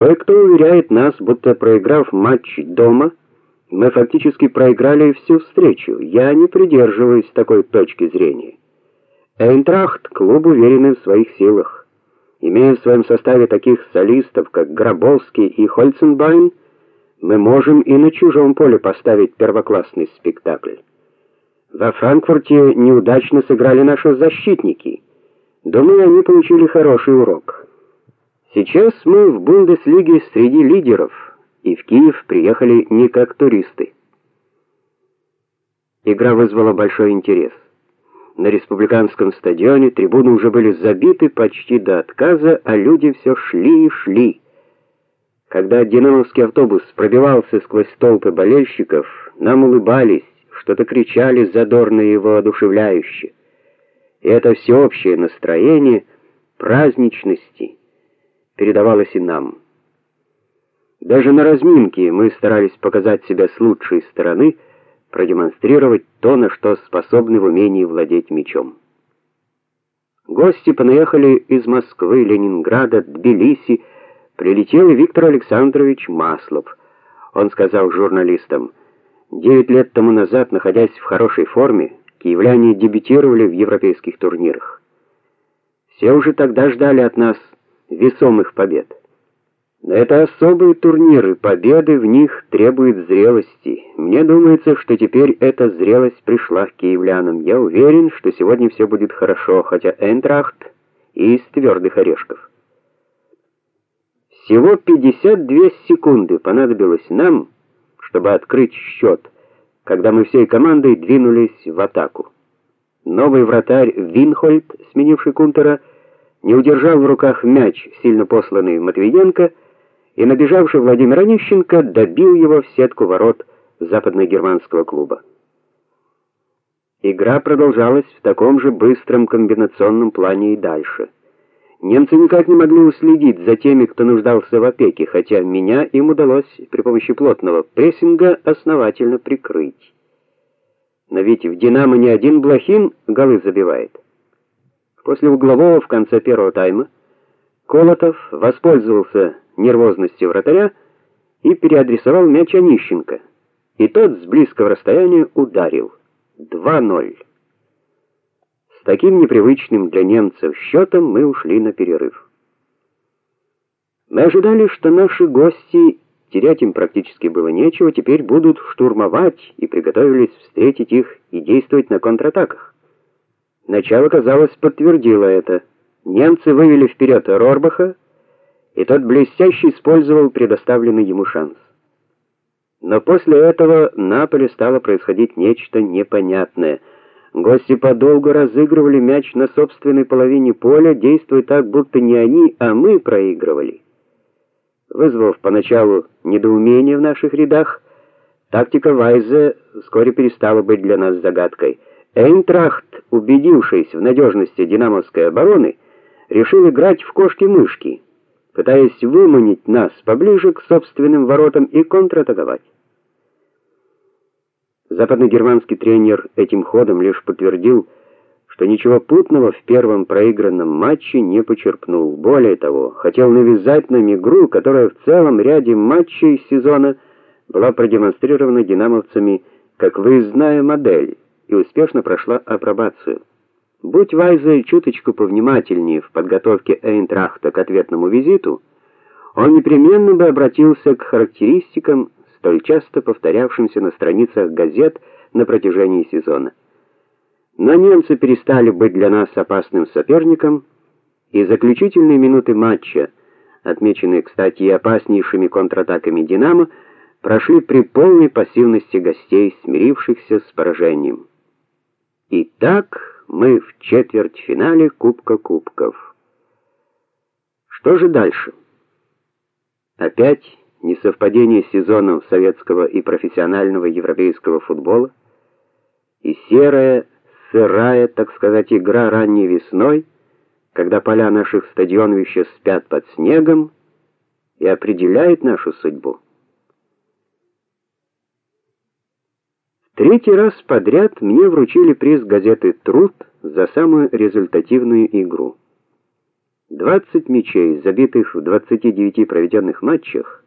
Кое-кто уверяет нас, будто проиграв матч дома, мы фактически проиграли всю встречу. Я не придерживаюсь такой точки зрения. Эйнтрахт клуб уверенный в своих силах. Имея в своем составе таких солистов, как Грабовский и Хольценбайн, мы можем и на чужом поле поставить первоклассный спектакль. Во Франкфурте неудачно сыграли наши защитники. Думаю, они получили хороший урок. Сейчас мы в Бундеслиге среди лидеров, и в Киев приехали не как туристы. Игра вызвала большой интерес. На республиканском стадионе трибуны уже были забиты почти до отказа, а люди все шли и шли. Когда динамовский автобус пробивался сквозь толпы болельщиков, нам улыбались, что-то кричали задорно и воодушевляюще. И это всеобщее настроение праздничности передавалось и нам. Даже на разминке мы старались показать себя с лучшей стороны, продемонстрировать то, на что способны в умении владеть мечом. Гости понаехали из Москвы, Ленинграда, Тбилиси, прилетел и Виктор Александрович Маслов. Он сказал журналистам: «Девять лет тому назад, находясь в хорошей форме, киевляне дебютировали в европейских турнирах. Все уже тогда ждали от нас весомых побед. Но это особые турниры, победы в них требуют зрелости. Мне думается, что теперь эта зрелость пришла к киевлянам. Я уверен, что сегодня все будет хорошо, хотя Энтрахт из твердых орешков. Всего 52 секунды понадобилось нам, чтобы открыть счет, когда мы всей командой двинулись в атаку. Новый вратарь Винхольд, сменивший Кунтера, не удержал в руках мяч, сильно посланный Матвиенко, и набежавший Владимир Онищенко добил его в сетку ворот западногерманского клуба. Игра продолжалась в таком же быстром комбинационном плане и дальше. Немцы никак не могли уследить за теми, кто нуждался в опеке, хотя меня им удалось при помощи плотного прессинга основательно прикрыть. Но ведь в Динамо не один Блохин голы забивает. После углового в конце первого тайма Колотов воспользовался нервозностью вратаря и переадресовал мяч Онищенко. И тот с близкого расстояния ударил. 2:0. С таким непривычным для немцев счетом мы ушли на перерыв. Мы ожидали, что наши гости, терять им практически было нечего, теперь будут штурмовать и приготовились встретить их и действовать на контратаках. Начало, казалось, подтвердило это. Немцы вывели вперед Рорбаха, и тот блестяще использовал предоставленный ему шанс. Но после этого на поле стало происходить нечто непонятное. Гости подолгу разыгрывали мяч на собственной половине поля, действуя так, будто не они, а мы проигрывали. Вызвав поначалу недоумение в наших рядах, тактика Вайзе вскоре перестала быть для нас загадкой. Эйнтрахт, убедившись в надежности динамовской обороны, решил играть в кошки-мышки, пытаясь выманить нас поближе к собственным воротам и контратаковать. Западногерманский тренер этим ходом лишь подтвердил, что ничего путного в первом проигранном матче не почерпнул. Более того, хотел навязать нам игру, которая в целом ряде матчей сезона была продемонстрирована динамовцами как выездная модель и успешно прошла апробацию. Будь Вайзе чуточку повнимательнее в подготовке Эйнтрахта к ответному визиту, он непременно бы обратился к характеристикам, столь часто повторявшимся на страницах газет на протяжении сезона. Но немцы перестали быть для нас опасным соперником, и заключительные минуты матча, отмеченные, кстати, и опаснейшими контратаками Динамо, прошли при полной пассивности гостей, смирившихся с поражением. Итак, мы в четвертьфинале Кубка Кубков. Что же дальше? Опять несовпадение сезонов советского и профессионального европейского футбола и серая, сырая, так сказать, игра ранней весной, когда поля наших стадионов еще спят под снегом и определяет нашу судьбу. Третий раз подряд мне вручили приз газеты Труд за самую результативную игру. 20 мячей, забитых в 29 проведенных матчах,